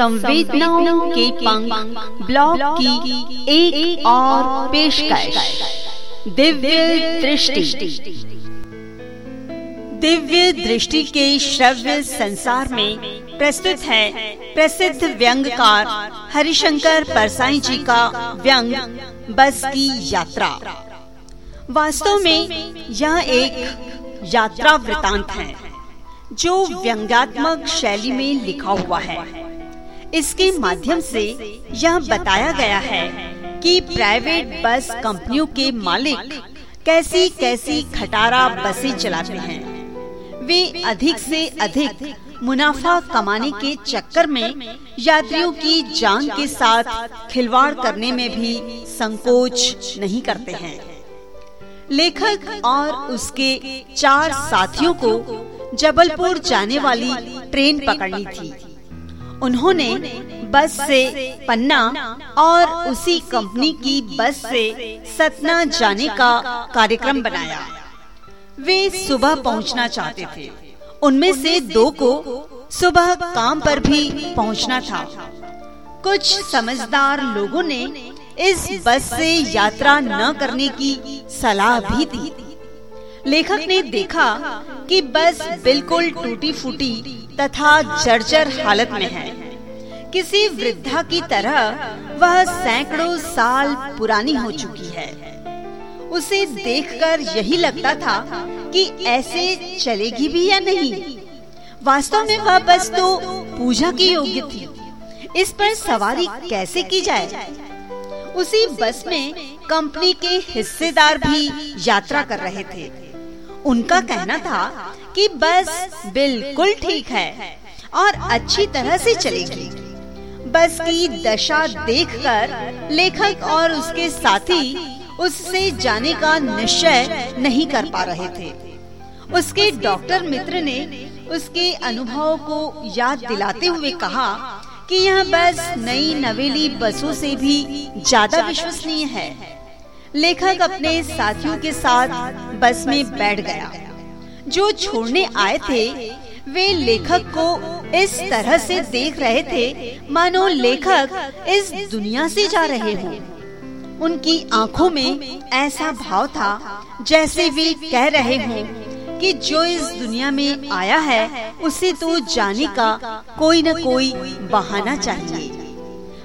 संवेदनाओं के पंख ब्लॉग की एक, और पेशकश। दिव्य दृष्टि। दिव्य दृष्टि के श्रव्य संसार में प्रस्तुत है प्रसिद्ध व्यंगकार हरिशंकर परसाई जी का व्यंग बस की यात्रा। वास्तव में यह एक यात्रा वृतांत है जो व्यंग्यात्मक शैली में लिखा हुआ है। इसके माध्यम से यह बताया गया है कि प्राइवेट बस कंपनियों के मालिक कैसी कैसी खटारा बसें चलाते हैं। वे अधिक से अधिक मुनाफा कमाने के चक्कर में यात्रियों की जान के साथ खिलवाड़ करने में भी संकोच नहीं करते हैं। लेखक और उसके चार साथियों को जबलपुर जाने वाली ट्रेन पकड़नी थी। उन्होंने बस से पन्ना और उसी कंपनी की बस से सतना जाने का कार्यक्रम बनाया। वे सुबह पहुँचना चाहते थे। उनमें से दो को सुबह काम पर भी पहुँचना था। कुछ समझदार लोगों ने इस बस से यात्रा न करने की सलाह भी दी। लेखक ने देखा कि बस बिल्कुल टूटी फूटी तथा जर्जर हालत में है। किसी वृद्धा की तरह वह सैकड़ों साल पुरानी हो चुकी है। उसे देखकर यही लगता था कि ऐसे चलेगी भी या नहीं। वास्तव में वह बस तो पूजा की योग्य थी। इस पर सवारी कैसे की जाए? उसी बस में कंपनी के हिस्सेदार भी यात्रा कर रहे थे। उनका कहना था कि बस बिल्कुल ठीक है और अच्छी तरह से चलेगी। बस की दशा देखकर लेखक और उसके साथी उससे जाने का निश्चय नहीं कर पा रहे थे। उसके डॉक्टर मित्र ने उसके अनुभव को याद दिलाते हुए कहा कि यह बस नई नवेली बसों से भी ज़्यादा विश्वसनीय है। लेखक अपने साथियों के साथ बस में बैठ गया। जो छोड़ने आए थे, वे लेखक को इस तरह से देख रहे थे, मानो लेखक इस दुनिया से जा रहे हों। उनकी आँखों में ऐसा भाव था, जैसे वे कह रहे हों कि जो इस दुनिया में आया है, उसे तो जाने का कोई न कोई बहाना चाहिए।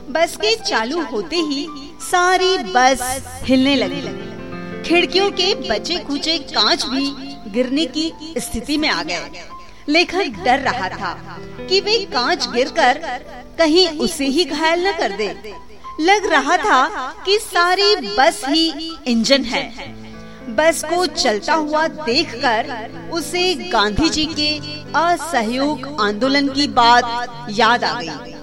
बस के चालू होते ही सारी बस हिलने लगी। खिड़कियों के बचे खुचे कांच भी गिरने की स्थिति में आ गए। लेखक डर रहा था। कि वे कांच गिरकर कहीं उसे ही घायल न कर दे। लग रहा था कि सारी बस ही इंजन है। बस को चलता हुआ देखकर उसे गांधी जी के असहयोग आंदोलन की बात याद आ गई।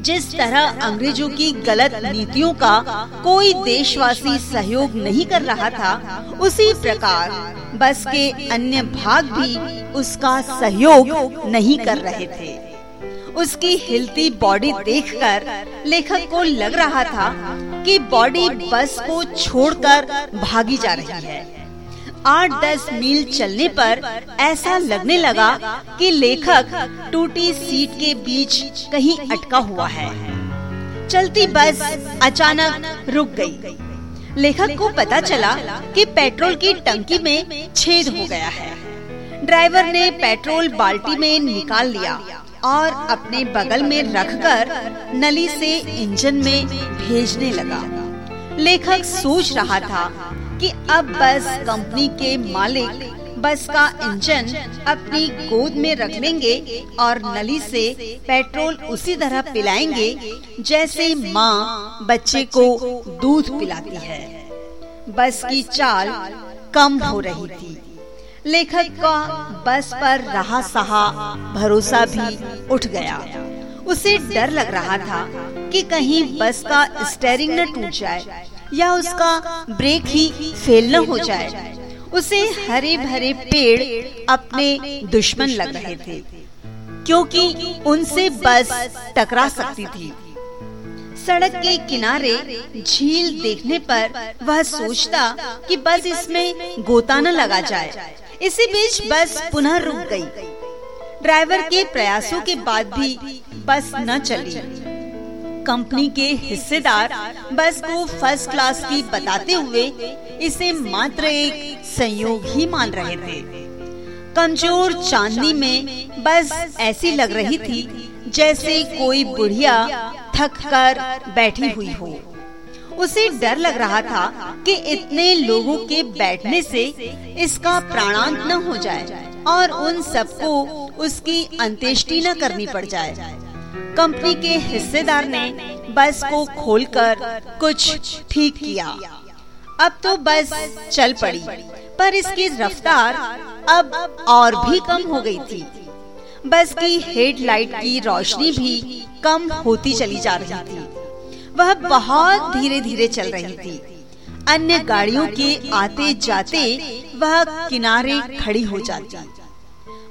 जिस तरह अंग्रेज़ों की गलत नीतियों का कोई देशवासी सहयोग नहीं कर रहा था, उसी प्रकार बस के अन्य भाग भी उसका सहयोग नहीं कर रहे थे। उसकी हिलती बॉडी देखकर लेखक को लग रहा था कि बॉडी बस को छोड़कर भागी जा रही है। आठ दस मील चलने पर ऐसा लगने लगा कि लेखक टूटी सीट के बीच कहीं अटका हुआ है। चलती बस अचानक रुक गई। लेखक को पता चला कि पेट्रोल की टंकी में छेद हो गया है। ड्राइवर ने पेट्रोल बाल्टी में निकाल लिया। और अपने बगल में रखकर नली से इंजन में भेजने लगा। लेखक सोच रहा था कि अब बस कंपनी के मालिक बस का इंजन अपनी गोद में रख लेंगे और नली से पेट्रोल उसी तरह पिलाएँगे जैसे माँ बच्चे को दूध पिलाती है। बस की चाल कम हो रही थी। लेखक का बस पर रहा सहा, भरोसा भी उठ गया। उसे डर लग रहा था कि कहीं बस का स्टेरिंग न टूट जाए या उसका ब्रेक ही फेल न हो जाए। उसे हरे भरे पेड़ अपने दुश्मन लग रहे थे, क्योंकि उनसे बस टकरा सकती थी। सड़क के किनारे झील देखने पर वह सोचता कि बस इसमें गोता न लगा जाए। इसी बीच बस पुनः रुक गई। ड्राइवर के प्रयासों के बाद भी बस न चली। कंपनी के हिस्सेदार बस को फ़र्स्ट क्लास की बताते हुए इसे मात्र एक संयोग ही मान रहे थे। कमज़ोर चांदनी में बस ऐसी लग रही थी जैसे कोई बुढ़िया थक कर बैठी हुई हो। उसे डर लग रहा था कि इतने लोगों के बैठने से इसका प्राणांत न हो जाए और उन सबको उसकी अंत्येष्टि न करनी पड़ जाए। कंपनी के हिस्सेदार ने बस को खोलकर कुछ ठीक किया। अब तो बस चल पड़ी, पर इसकी रफ्तार अब और भी कम हो गई थी। बस की हेडलाइट की रोशनी भी कम होती चली जा रही थी। वह बहुत धीरे धीरे चल रही थी। अन्य गाड़ियों के आते जाते वह किनारे खड़ी हो जाती।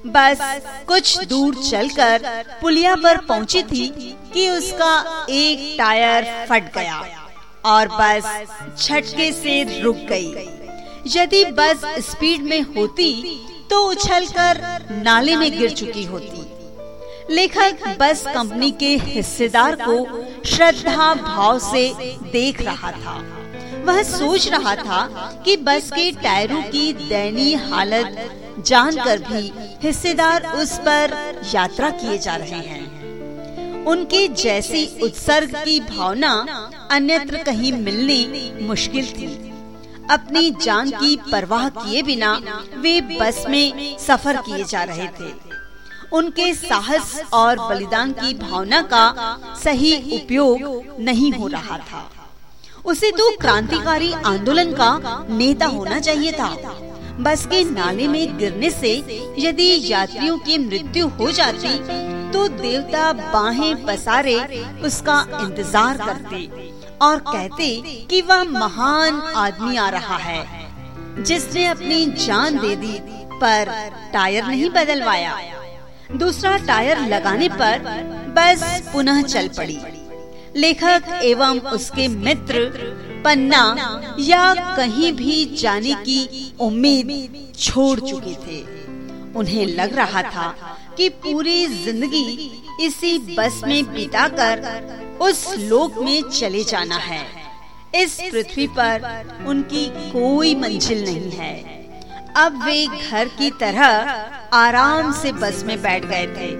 बस कुछ दूर चलकर पुलिया पर पहुँची थी कि उसका एक टायर फट गया और बस झटके से रुक गई। यदि बस स्पीड में होती तो उछलकर नाले में गिर चुकी होती। लेखक बस कंपनी के हिस्सेदार को श्रद्धा भाव से देख रहा था। वह सोच रहा था कि बस के टायरों की दयनीय हालत जानकर भी हिस्सेदार उस पर यात्रा किए जा रहे हैं। उनके जैसी उत्सर्ग की भावना अन्यत्र कहीं मिलनी मुश्किल थी। अपनी जान की परवाह किए बिना वे बस में सफ़र किए जा रहे थे। उनके साहस और बलिदान की भावना का सही उपयोग नहीं हो रहा था। उसे तो क्रांतिकारी आंदोलन का नेता होना चाहिए था। बस के नाले में गिरने से यदि यात्रियों की मृत्यु हो जाती तो देवता बाहें पसारे उसका इंतज़ार करते। और कहते कि वह महान आदमी आ रहा है, जिसने अपनी जान दे दी, पर टायर नहीं बदलवाया। दूसरा टायर लगाने पर बस पुनः चल पड़ी। लेखक एवं उसके मित्र, पन्ना, या कहीं भी जाने की उम्मीद छोड़ चुके थे। उन्हें लग रहा था कि पूरी ज़िंदगी इसी बस में बिताकर उस लोक में चले जाना है। इस पृथ्वी पर उनकी कोई मंजिल नहीं है। अब वे घर की तरह आराम से बस में बैठ गए थे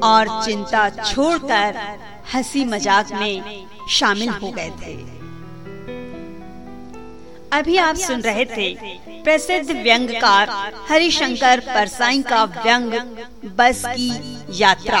और चिंता छोड़कर हँसी मज़ाक में शामिल हो गए थे। अभी आप सुन रहे थे प्रसिद्ध व्यंगकार हरिशंकर परसाई का व्यंग बस की यात्रा।